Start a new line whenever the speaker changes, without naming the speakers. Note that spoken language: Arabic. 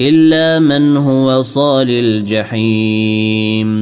إلا من هو صال الجحيم.